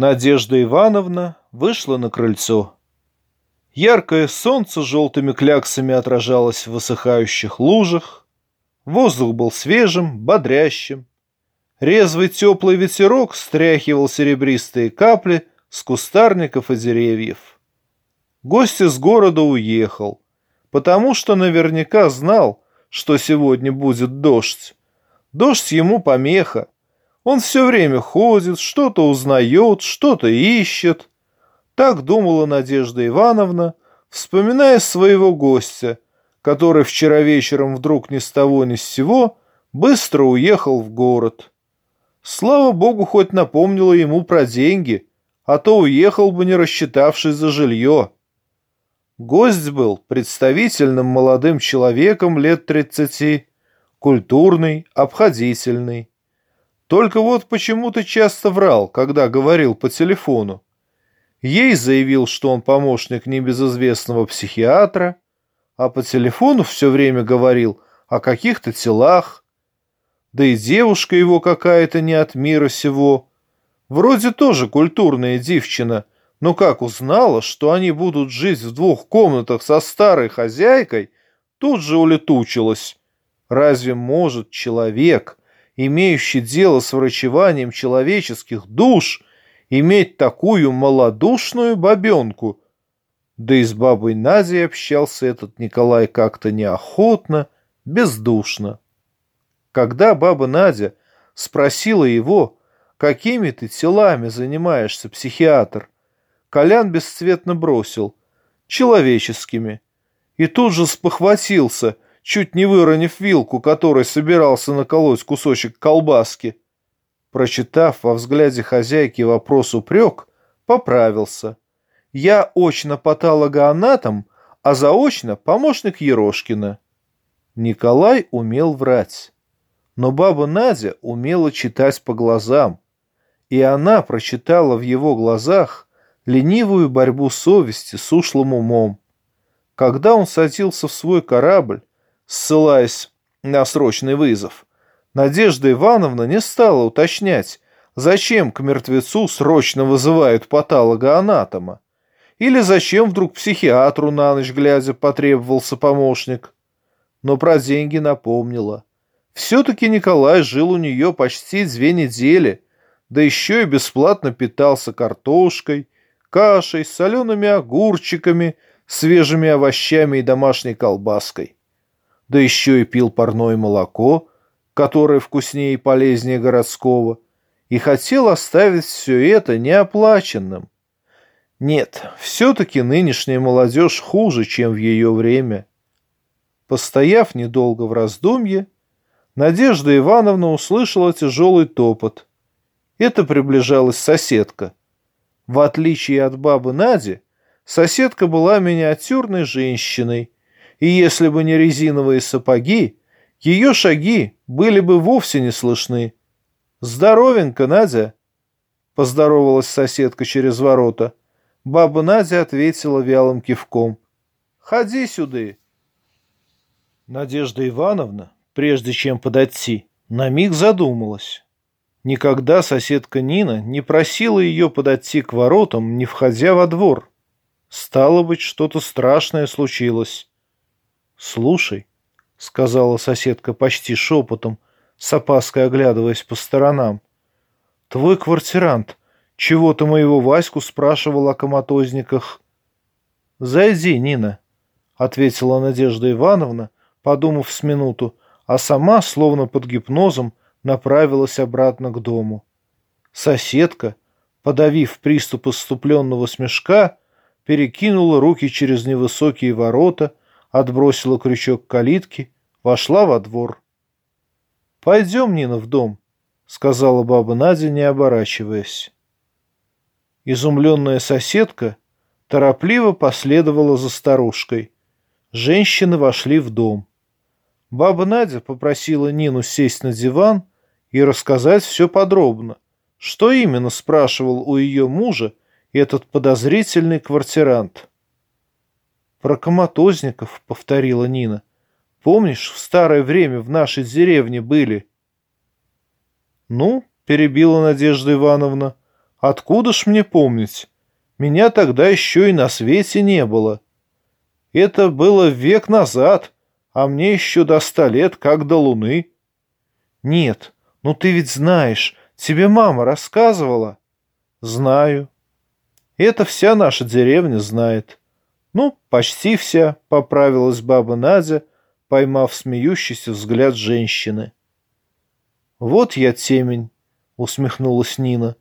Надежда Ивановна вышла на крыльцо. Яркое солнце желтыми кляксами отражалось в высыхающих лужах. Воздух был свежим, бодрящим. Резвый теплый ветерок стряхивал серебристые капли с кустарников и деревьев. Гость из города уехал, потому что наверняка знал, что сегодня будет дождь. Дождь ему помеха. Он все время ходит, что-то узнает, что-то ищет. Так думала Надежда Ивановна, вспоминая своего гостя, который вчера вечером вдруг ни с того ни с сего быстро уехал в город. Слава богу, хоть напомнила ему про деньги, а то уехал бы, не рассчитавшись за жилье. Гость был представительным молодым человеком лет тридцати, культурный, обходительный. Только вот почему-то часто врал, когда говорил по телефону. Ей заявил, что он помощник небезызвестного психиатра, а по телефону все время говорил о каких-то телах. Да и девушка его какая-то не от мира сего. Вроде тоже культурная девчина, но как узнала, что они будут жить в двух комнатах со старой хозяйкой, тут же улетучилась. Разве может человек, имеющий дело с врачеванием человеческих душ, иметь такую малодушную бабенку. Да и с бабой Надей общался этот Николай как-то неохотно, бездушно. Когда баба Надя спросила его, какими ты телами занимаешься, психиатр, Колян бесцветно бросил, человеческими, и тут же спохватился, чуть не выронив вилку, которой собирался наколоть кусочек колбаски. Прочитав во взгляде хозяйки вопрос упрек, поправился. Я очно патологоанатом, а заочно помощник Ерошкина. Николай умел врать. Но баба Надя умела читать по глазам. И она прочитала в его глазах ленивую борьбу совести с ушлым умом. Когда он садился в свой корабль, ссылаясь на срочный вызов, Надежда Ивановна не стала уточнять, зачем к мертвецу срочно вызывают патолога-анатома. Или зачем вдруг психиатру на ночь глядя потребовался помощник. Но про деньги напомнила. Все-таки Николай жил у нее почти две недели, да еще и бесплатно питался картошкой, кашей, солеными огурчиками, свежими овощами и домашней колбаской. Да еще и пил парное молоко, которое вкуснее и полезнее городского, и хотел оставить все это неоплаченным. Нет, все-таки нынешняя молодежь хуже, чем в ее время. Постояв недолго в раздумье, Надежда Ивановна услышала тяжелый топот. Это приближалась соседка. В отличие от бабы Нади, соседка была миниатюрной женщиной, и если бы не резиновые сапоги, ее шаги были бы вовсе не слышны. «Здоровенько, Надя!» — поздоровалась соседка через ворота. Баба Надя ответила вялым кивком. «Ходи сюда!» Надежда Ивановна, прежде чем подойти, на миг задумалась. Никогда соседка Нина не просила ее подойти к воротам, не входя во двор. Стало быть, что-то страшное случилось. «Слушай, — сказала соседка почти шепотом, с опаской оглядываясь по сторонам. «Твой квартирант чего-то моего Ваську спрашивал о коматозниках». «Зайди, Нина», — ответила Надежда Ивановна, подумав с минуту, а сама, словно под гипнозом, направилась обратно к дому. Соседка, подавив приступ иступленного смешка, перекинула руки через невысокие ворота — отбросила крючок калитки, вошла во двор. «Пойдем, Нина, в дом», — сказала баба Надя, не оборачиваясь. Изумленная соседка торопливо последовала за старушкой. Женщины вошли в дом. Баба Надя попросила Нину сесть на диван и рассказать все подробно, что именно спрашивал у ее мужа этот подозрительный квартирант. «Про коматозников», — повторила Нина. «Помнишь, в старое время в нашей деревне были?» «Ну», — перебила Надежда Ивановна, Откуда ж мне помнить? Меня тогда еще и на свете не было. Это было век назад, а мне еще до ста лет, как до луны. Нет, ну ты ведь знаешь, тебе мама рассказывала. Знаю. Это вся наша деревня знает. Ну, почти вся, поправилась баба Надя, поймав смеющийся взгляд женщины. Вот я темень, усмехнулась Нина.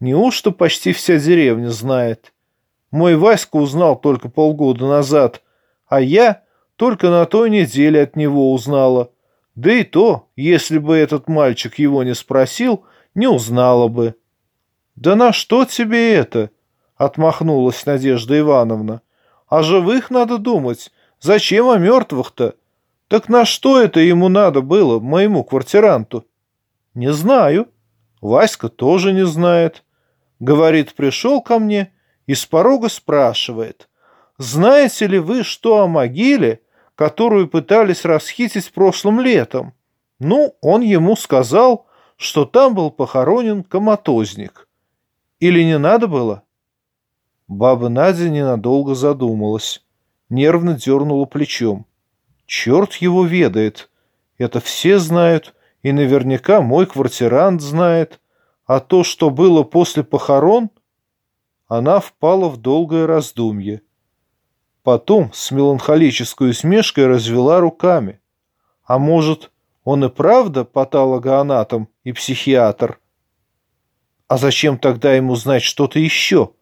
Неужто почти вся деревня знает? Мой Васька узнал только полгода назад, а я только на той неделе от него узнала. Да и то, если бы этот мальчик его не спросил, не узнала бы. «Да на что тебе это?» — отмахнулась Надежда Ивановна. «О живых надо думать. Зачем о мертвых-то? Так на что это ему надо было, моему квартиранту?» «Не знаю. Васька тоже не знает. Говорит, пришел ко мне и с порога спрашивает, знаете ли вы, что о могиле, которую пытались расхитить прошлым летом? Ну, он ему сказал, что там был похоронен коматозник. Или не надо было? Баба Надя ненадолго задумалась, нервно дернула плечом. Черт его ведает. Это все знают, и наверняка мой квартирант знает. А то, что было после похорон, она впала в долгое раздумье. Потом с меланхолической усмешкой развела руками. А может, он и правда патологоанатом и психиатр? А зачем тогда ему знать что-то еще?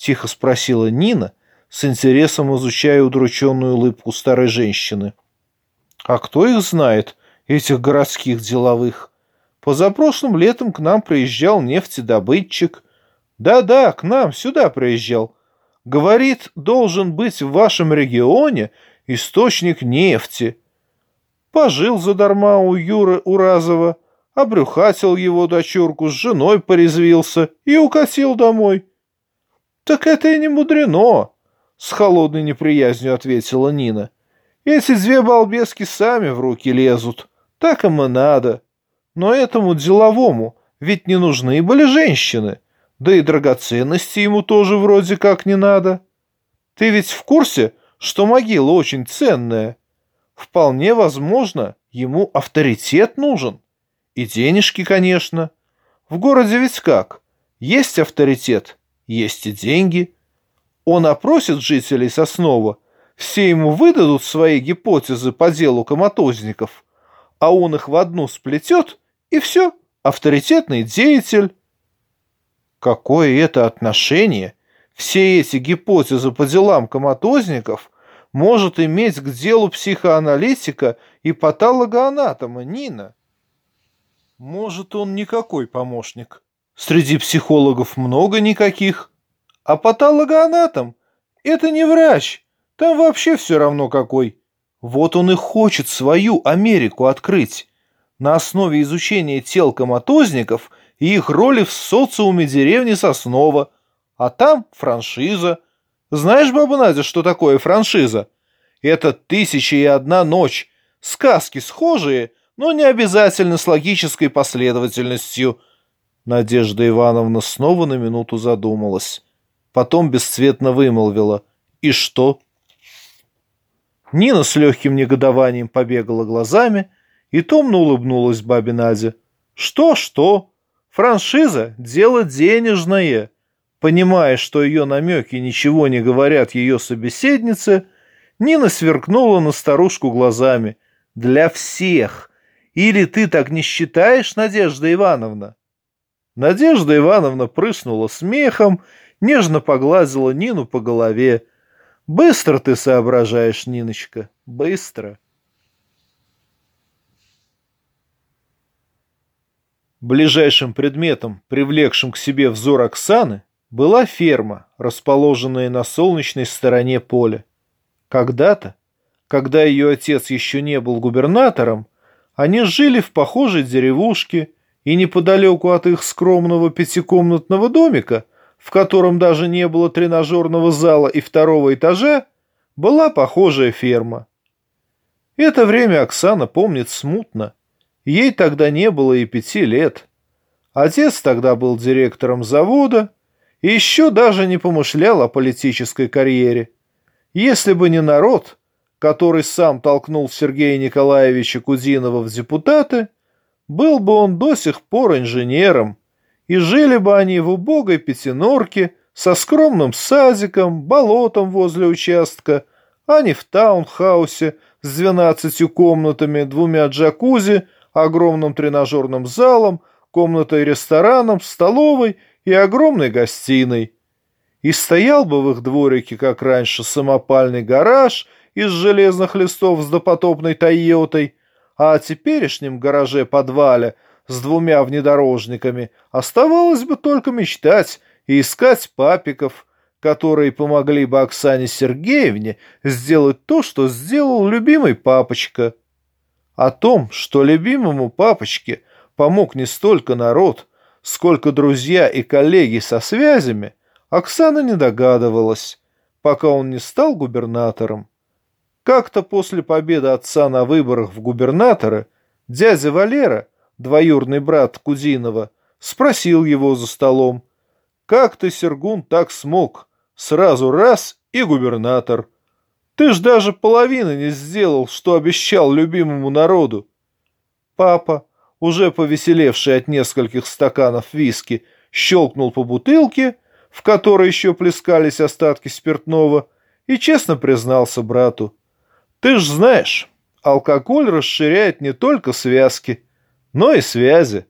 Тихо спросила Нина, с интересом изучая удрученную улыбку старой женщины. А кто их знает, этих городских деловых? Позапрошлым летом к нам приезжал нефтедобытчик. Да-да, к нам сюда приезжал. Говорит, должен быть в вашем регионе источник нефти. Пожил задарма у Юры Уразова, обрюхатил его дочурку, с женой порезвился и укатил домой. Так это и не мудрено, с холодной неприязнью ответила Нина. Эти две балбески сами в руки лезут. Так им и надо. Но этому деловому ведь не нужны были женщины, да и драгоценности ему тоже вроде как не надо. Ты ведь в курсе, что могила очень ценная? Вполне возможно, ему авторитет нужен. И денежки, конечно. В городе ведь как? Есть авторитет, есть и деньги. Он опросит жителей Соснова, все ему выдадут свои гипотезы по делу коматозников, а он их в одну сплетет и все, авторитетный деятель. Какое это отношение все эти гипотезы по делам коматозников может иметь к делу психоаналитика и патологоанатома Нина? Может, он никакой помощник. Среди психологов много никаких. А патологоанатом – это не врач, там вообще все равно какой. Вот он и хочет свою Америку открыть на основе изучения тел коматозников и их роли в социуме деревни Соснова, а там франшиза. Знаешь, баба Надя, что такое франшиза? Это «Тысяча и одна ночь», сказки схожие, но не обязательно с логической последовательностью. Надежда Ивановна снова на минуту задумалась. Потом бесцветно вымолвила. «И что?» Нина с легким негодованием побегала глазами, и томно улыбнулась бабе Надя. «Что-что? Франшиза — дело денежное». Понимая, что ее намеки ничего не говорят ее собеседнице, Нина сверкнула на старушку глазами. «Для всех! Или ты так не считаешь, Надежда Ивановна?» Надежда Ивановна прыснула смехом, нежно погладила Нину по голове. «Быстро ты соображаешь, Ниночка, быстро!» Ближайшим предметом, привлекшим к себе взор Оксаны, была ферма, расположенная на солнечной стороне поля. Когда-то, когда ее отец еще не был губернатором, они жили в похожей деревушке, и неподалеку от их скромного пятикомнатного домика, в котором даже не было тренажерного зала и второго этажа, была похожая ферма. Это время Оксана помнит смутно – Ей тогда не было и пяти лет. Отец тогда был директором завода и еще даже не помышлял о политической карьере. Если бы не народ, который сам толкнул Сергея Николаевича Кузинова в депутаты, был бы он до сих пор инженером, и жили бы они в убогой пятинорке со скромным садиком, болотом возле участка, а не в таунхаусе с двенадцатью комнатами, двумя джакузи, огромным тренажерным залом, комнатой-рестораном, столовой и огромной гостиной. И стоял бы в их дворике, как раньше, самопальный гараж из железных листов с допотопной «Тойотой», а о теперешнем гараже-подвале с двумя внедорожниками оставалось бы только мечтать и искать папиков, которые помогли бы Оксане Сергеевне сделать то, что сделал любимый папочка. О том, что любимому папочке помог не столько народ, сколько друзья и коллеги со связями, Оксана не догадывалась, пока он не стал губернатором. Как-то после победы отца на выборах в губернаторы дядя Валера, двоюрный брат Кузинова, спросил его за столом, «Как ты, Сергун, так смог? Сразу раз и губернатор. Ты ж даже половины не сделал, что обещал любимому народу». Папа, уже повеселевший от нескольких стаканов виски, щелкнул по бутылке, в которой еще плескались остатки спиртного, и честно признался брату. «Ты ж знаешь, алкоголь расширяет не только связки, но и связи.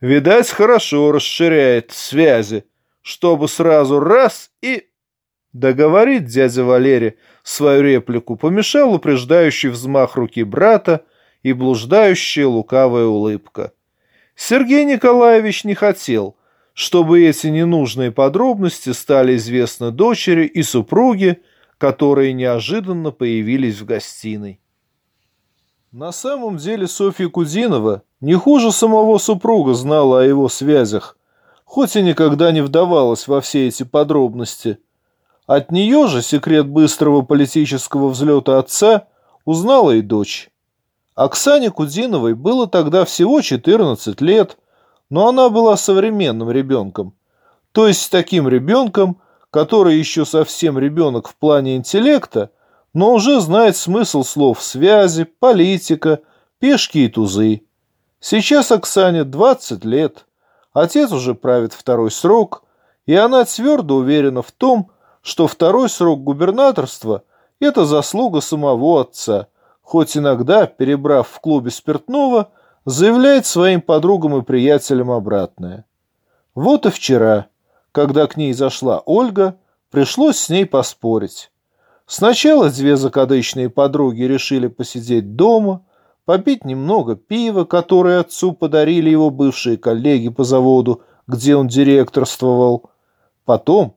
Видать, хорошо расширяет связи, чтобы сразу раз и...» Договорить дядя Валерий свою реплику помешал упреждающий взмах руки брата, и блуждающая лукавая улыбка. Сергей Николаевич не хотел, чтобы эти ненужные подробности стали известны дочери и супруге, которые неожиданно появились в гостиной. На самом деле Софья Кузинова не хуже самого супруга знала о его связях, хоть и никогда не вдавалась во все эти подробности. От нее же секрет быстрого политического взлета отца узнала и дочь. Оксане Кудиновой было тогда всего 14 лет, но она была современным ребенком. То есть таким ребенком, который еще совсем ребенок в плане интеллекта, но уже знает смысл слов связи, политика, пешки и тузы. Сейчас Оксане 20 лет, отец уже правит второй срок, и она твердо уверена в том, что второй срок губернаторства – это заслуга самого отца – хоть иногда, перебрав в клубе спиртного, заявляет своим подругам и приятелям обратное. Вот и вчера, когда к ней зашла Ольга, пришлось с ней поспорить. Сначала две закадычные подруги решили посидеть дома, попить немного пива, которое отцу подарили его бывшие коллеги по заводу, где он директорствовал. Потом,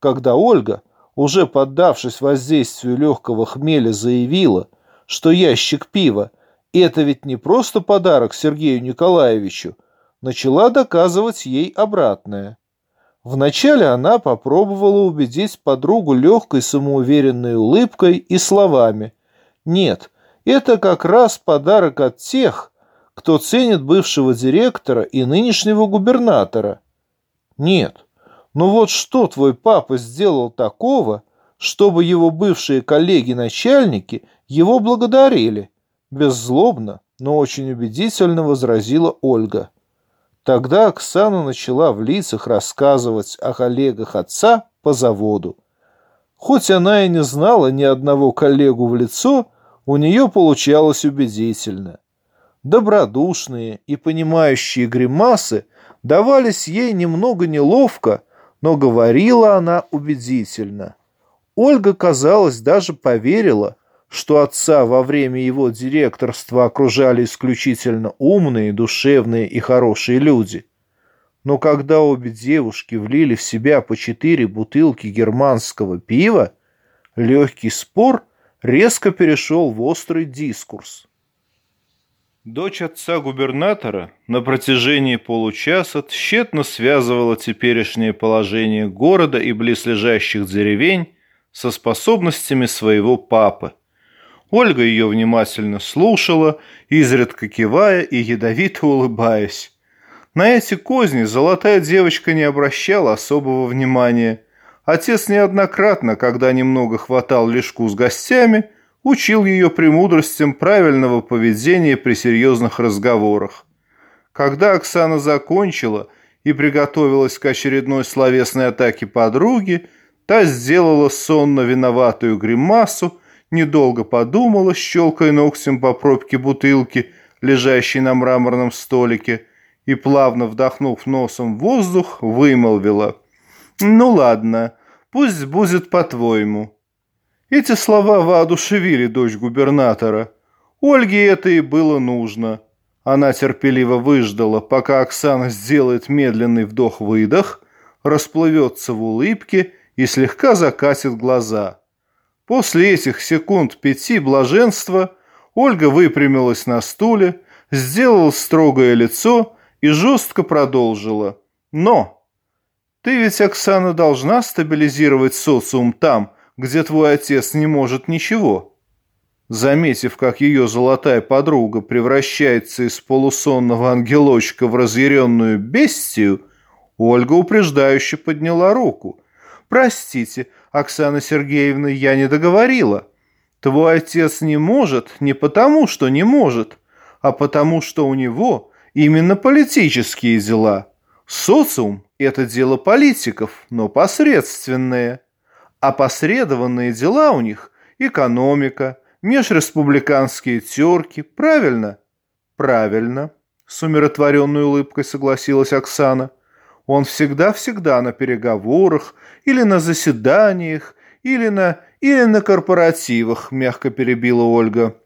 когда Ольга, уже поддавшись воздействию легкого хмеля, заявила, что ящик пива – это ведь не просто подарок Сергею Николаевичу, начала доказывать ей обратное. Вначале она попробовала убедить подругу легкой самоуверенной улыбкой и словами. «Нет, это как раз подарок от тех, кто ценит бывшего директора и нынешнего губернатора». «Нет, ну вот что твой папа сделал такого, чтобы его бывшие коллеги-начальники его благодарили. Беззлобно, но очень убедительно возразила Ольга. Тогда Оксана начала в лицах рассказывать о коллегах отца по заводу. Хоть она и не знала ни одного коллегу в лицо, у нее получалось убедительно. Добродушные и понимающие гримасы давались ей немного неловко, но говорила она убедительно. Ольга, казалось, даже поверила, что отца во время его директорства окружали исключительно умные, душевные и хорошие люди. Но когда обе девушки влили в себя по четыре бутылки германского пива, легкий спор резко перешел в острый дискурс. Дочь отца губернатора на протяжении получаса тщетно связывала теперешнее положение города и близлежащих деревень со способностями своего папы. Ольга ее внимательно слушала, изредка кивая и ядовито улыбаясь. На эти козни золотая девочка не обращала особого внимания. Отец неоднократно, когда немного хватал лишку с гостями, учил ее премудростям правильного поведения при серьезных разговорах. Когда Оксана закончила и приготовилась к очередной словесной атаке подруги, та сделала сонно виноватую гримасу, недолго подумала, щелкая ногтем по пробке бутылки, лежащей на мраморном столике, и, плавно вдохнув носом воздух, вымолвила. «Ну ладно, пусть будет по-твоему». Эти слова воодушевили дочь губернатора. Ольге это и было нужно. Она терпеливо выждала, пока Оксана сделает медленный вдох-выдох, расплывется в улыбке и слегка закатит глаза. После этих секунд пяти блаженства Ольга выпрямилась на стуле, сделала строгое лицо и жестко продолжила. «Но! Ты ведь, Оксана, должна стабилизировать социум там, где твой отец не может ничего». Заметив, как ее золотая подруга превращается из полусонного ангелочка в разъяренную бестию, Ольга упреждающе подняла руку. «Простите, Оксана Сергеевна, я не договорила. Твой отец не может не потому, что не может, а потому, что у него именно политические дела. Социум – это дело политиков, но посредственное. А посредованные дела у них – экономика – межреспубликанские терки, правильно? Правильно, с умиротворенной улыбкой согласилась Оксана. Он всегда-всегда на переговорах или на заседаниях, или на, или на корпоративах, мягко перебила Ольга.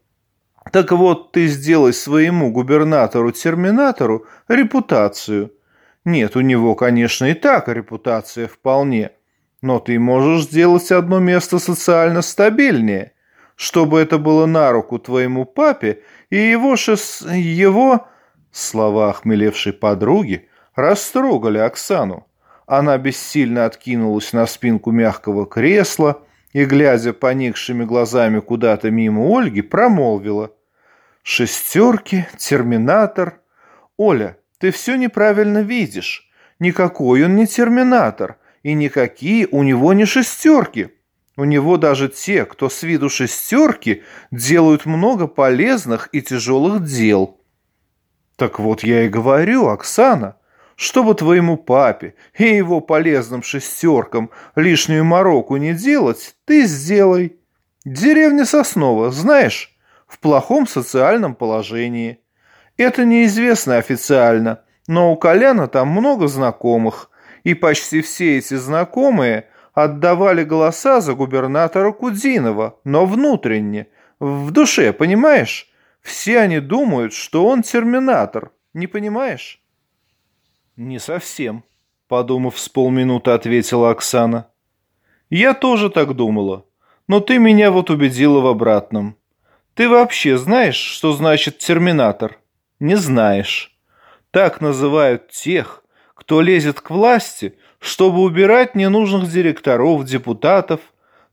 Так вот, ты сделай своему губернатору-терминатору репутацию. Нет, у него, конечно, и так репутация вполне. Но ты можешь сделать одно место социально стабильнее – чтобы это было на руку твоему папе и его шес... его...» Слова охмелевшей подруги растрогали Оксану. Она бессильно откинулась на спинку мягкого кресла и, глядя поникшими глазами куда-то мимо Ольги, промолвила. «Шестерки, терминатор. Оля, ты все неправильно видишь. Никакой он не терминатор, и никакие у него не шестерки». У него даже те, кто с виду шестерки, делают много полезных и тяжелых дел. Так вот я и говорю, Оксана, чтобы твоему папе и его полезным шестеркам лишнюю мороку не делать, ты сделай. Деревня Соснова, знаешь, в плохом социальном положении. Это неизвестно официально, но у Коляна там много знакомых, и почти все эти знакомые – отдавали голоса за губернатора Кудинова, но внутренне, в душе, понимаешь? Все они думают, что он терминатор, не понимаешь? Не совсем, подумав с полминуты, ответила Оксана. Я тоже так думала, но ты меня вот убедила в обратном. Ты вообще знаешь, что значит терминатор? Не знаешь. Так называют тех, кто лезет к власти, чтобы убирать ненужных директоров, депутатов,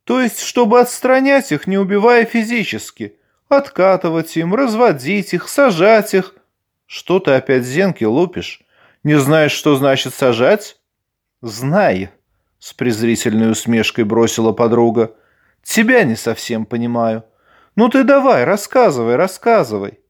то есть чтобы отстранять их, не убивая физически, откатывать им, разводить их, сажать их. Что ты опять зенки лупишь? Не знаешь, что значит сажать? Знай, с презрительной усмешкой бросила подруга. Тебя не совсем понимаю. Ну ты давай, рассказывай, рассказывай.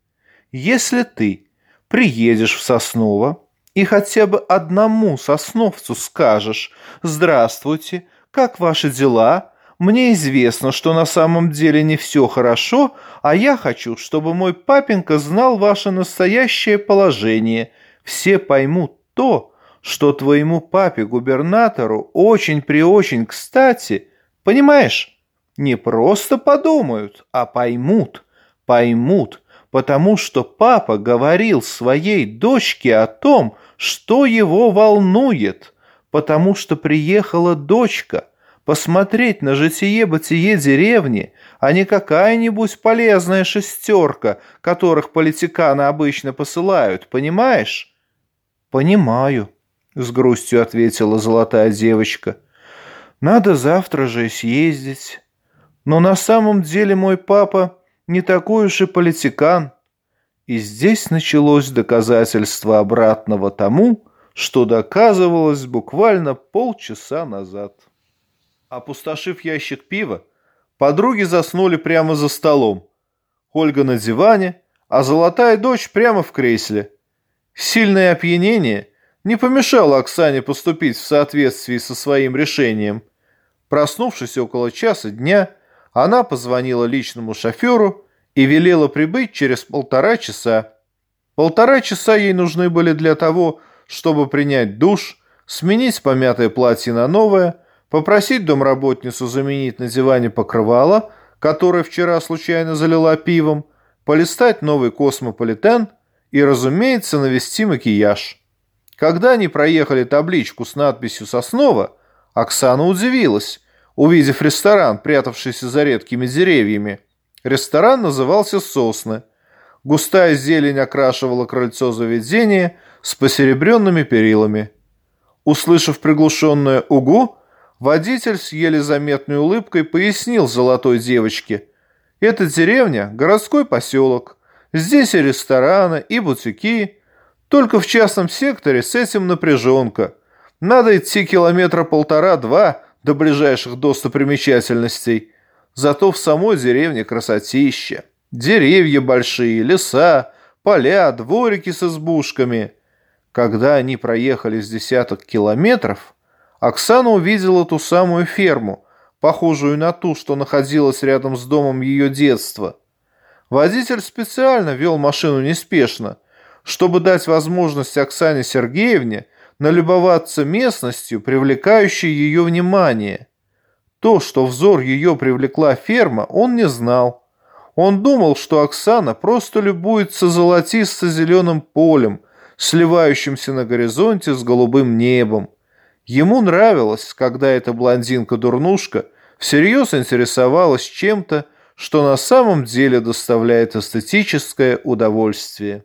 Если ты приедешь в Сосново, и хотя бы одному сосновцу скажешь «Здравствуйте, как ваши дела?» Мне известно, что на самом деле не все хорошо, а я хочу, чтобы мой папенька знал ваше настоящее положение. Все поймут то, что твоему папе-губернатору очень при очень кстати, понимаешь? Не просто подумают, а поймут, поймут, потому что папа говорил своей дочке о том, что его волнует, потому что приехала дочка посмотреть на житие-бытие деревни, а не какая-нибудь полезная шестерка, которых политиканы обычно посылают, понимаешь? «Понимаю», — с грустью ответила золотая девочка. «Надо завтра же съездить. Но на самом деле мой папа не такой уж и политикан. И здесь началось доказательство обратного тому, что доказывалось буквально полчаса назад. Опустошив ящик пива, подруги заснули прямо за столом. Ольга на диване, а золотая дочь прямо в кресле. Сильное опьянение не помешало Оксане поступить в соответствии со своим решением. Проснувшись около часа дня, она позвонила личному шоферу и велела прибыть через полтора часа. Полтора часа ей нужны были для того, чтобы принять душ, сменить помятое платье на новое, попросить домработницу заменить на диване покрывало, которое вчера случайно залила пивом, полистать новый космополитен и, разумеется, навести макияж. Когда они проехали табличку с надписью «Соснова», Оксана удивилась, увидев ресторан, прятавшийся за редкими деревьями. Ресторан назывался «Сосны». Густая зелень окрашивала крыльцо заведения с посеребренными перилами. Услышав приглушенное «Угу», водитель с еле заметной улыбкой пояснил золотой девочке. «Это деревня – городской поселок. Здесь и рестораны, и бутики. Только в частном секторе с этим напряженка. Надо идти километра полтора-два до ближайших достопримечательностей. Зато в самой деревне красотища. Деревья большие, леса, поля, дворики с избушками. Когда они проехали с десяток километров, Оксана увидела ту самую ферму, похожую на ту, что находилась рядом с домом ее детства. Водитель специально вел машину неспешно, чтобы дать возможность Оксане Сергеевне налюбоваться местностью, привлекающей ее внимание. То, что взор ее привлекла ферма, он не знал. Он думал, что Оксана просто любуется золотисто-зеленым полем, сливающимся на горизонте с голубым небом. Ему нравилось, когда эта блондинка-дурнушка всерьез интересовалась чем-то, что на самом деле доставляет эстетическое удовольствие.